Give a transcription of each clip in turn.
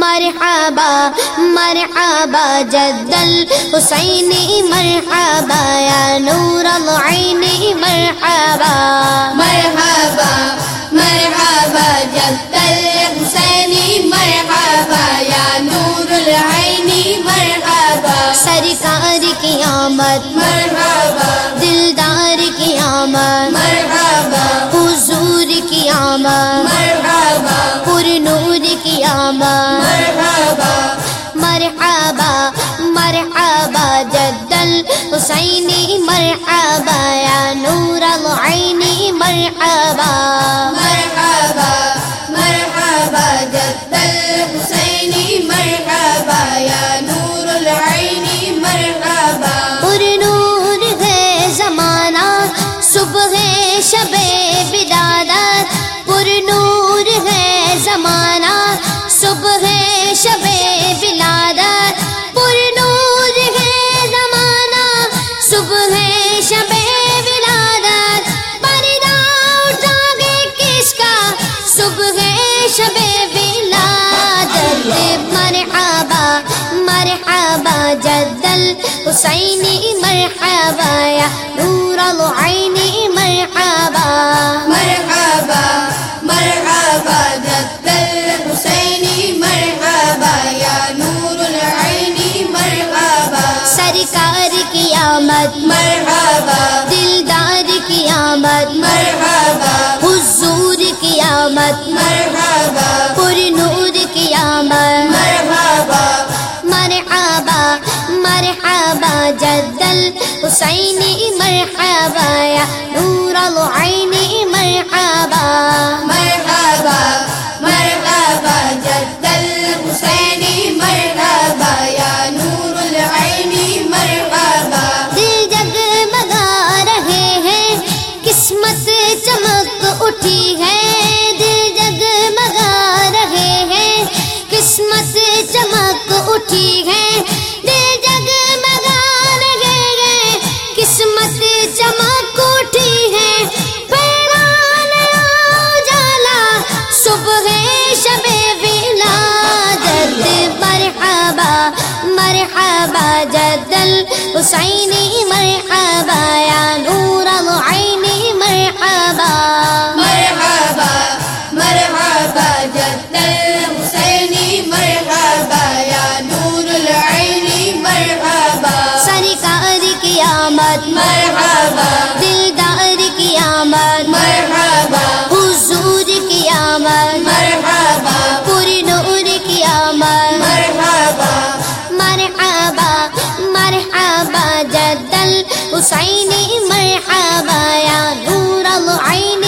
مرحبا مرحبا جد الحسینی مرحبا یا نور العین مرحبا. مرحبا مرحبا جد الحسینی مرحبا یا نور العین مرحبا. سرکار کی آمد مرحبا دلدار کی آمد مرحبا حضور کی آمد الحسینی مرحبا یا نور العین مرحبا مرحبا مرحبا جد الحسینی مرحبا یا نور العین مرحبا. پر نور ہے زمانہ صبح شب بدادت پر نور ہے زمانہ صبح مرحبا مرحبا جد الحسینی مرحبا یا نور العین مرحبا. مرحبا مرحبا جد الحسینی مرحبا یا نور العین مرحبا. سرکار کی آمد مرحبا. دلدار کی آمد مرحبا. حضور کی آمد مرحبا. حسین مرحبا یا نور العین مرحبا مرحبا. جد الحسینی مرحبا یا نور العین مرحبا. مرحبا مرحبا جد الحسینی مرحبا یا نور العین مرحبا. سرکار کی آمد مرحبا بدل حسین مرحبا یا نور العین.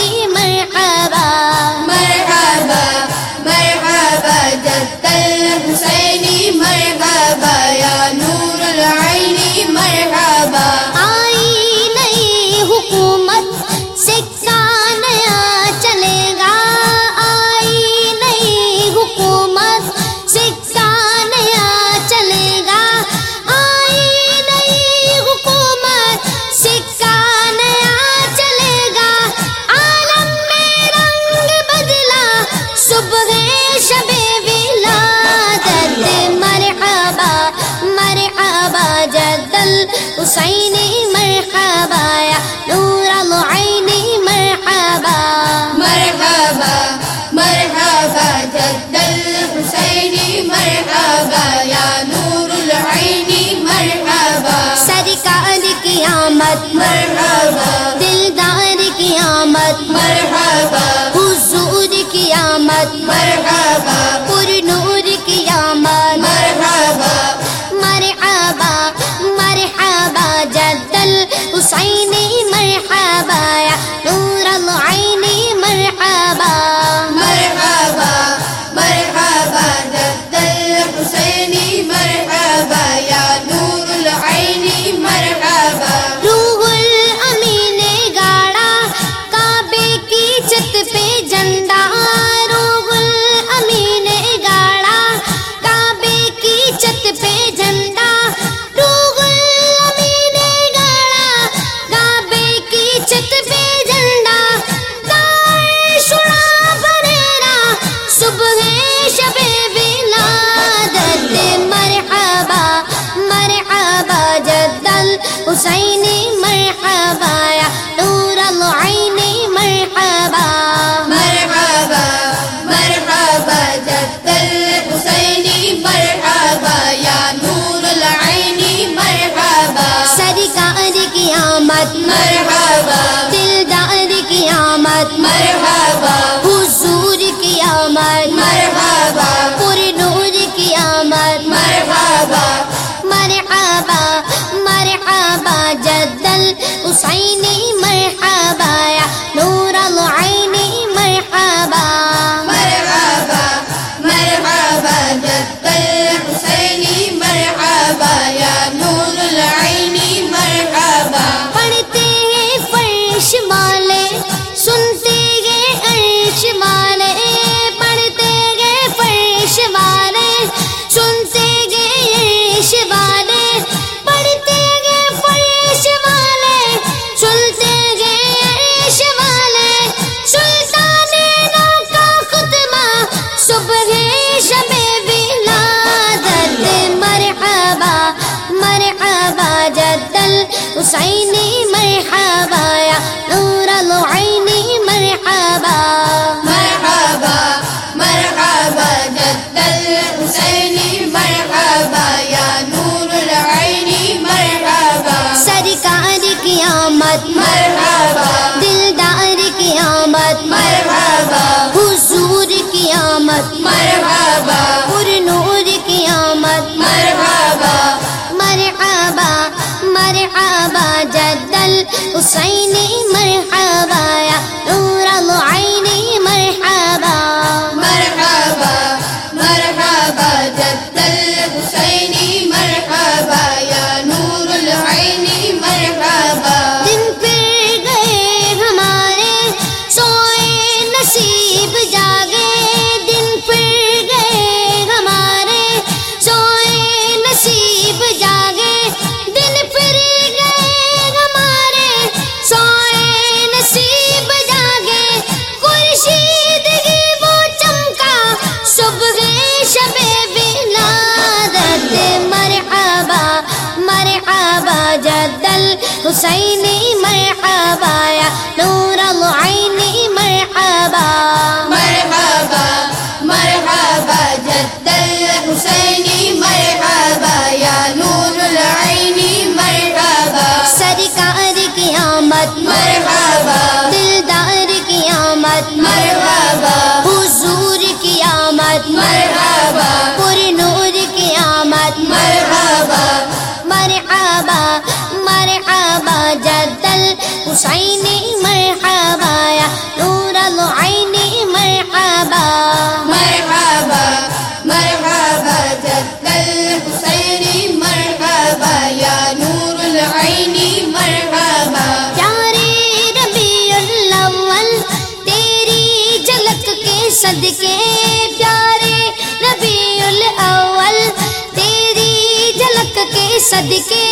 سات مرحبا حسین حسین مرحبا یا نور العین مرحبا. مرحبا مرحبا جد الحسین مرحبا یا نور العین مرحبا. سرکار کی آمد مرحبا حسین مرحبا یا نور العین مرحبا. مرحبا مرحبا جد الحسین مرحبا یا نور العین مرحبا. پیارے ربی الاول تیری جھلک کے صدقے. پیارے ربی الاول تیری جھلک کے صدقے.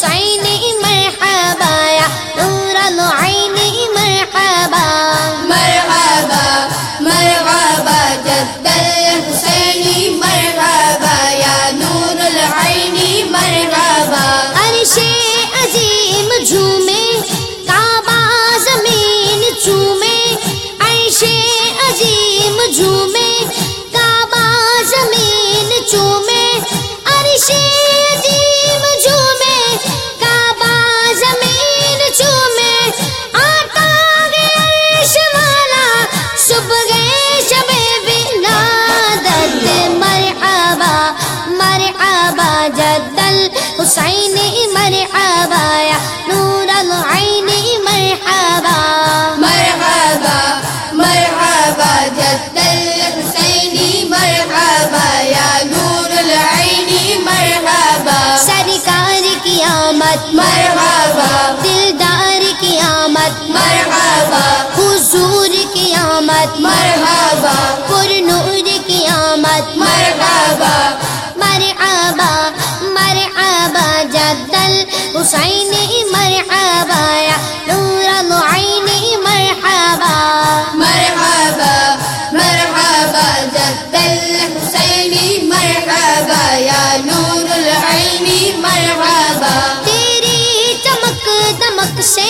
سائن حسین الحسین مرحبا یا نور العین مرحبا. مرحبا مرحبا جد الحسین مرحبا یا نور العین مرحبا. سرکار کی آمد مرحبا دلدار کی آمد مرحبا. حضور کی آمد مرحبا مرحبا یا نور العینی مرحبا. تیری چمک دمک سے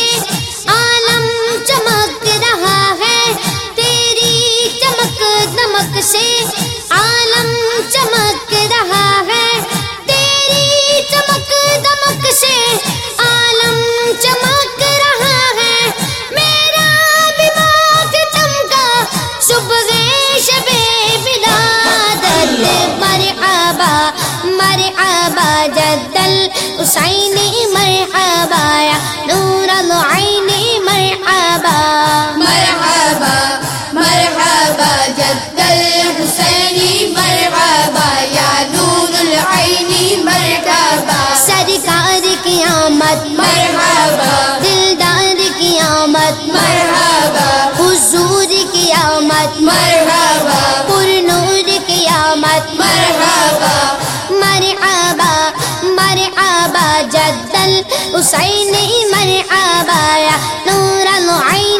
عالم چمک رہا ہے۔ تیری چمک دمک سے مرحبا. دلدار کی آمد. مرحبا. حضور کی آمد. مرحبا. پر نور کی آمد. مرحبا. مرحبا. مرحبا جد الحسین مرحبا یا نور العین.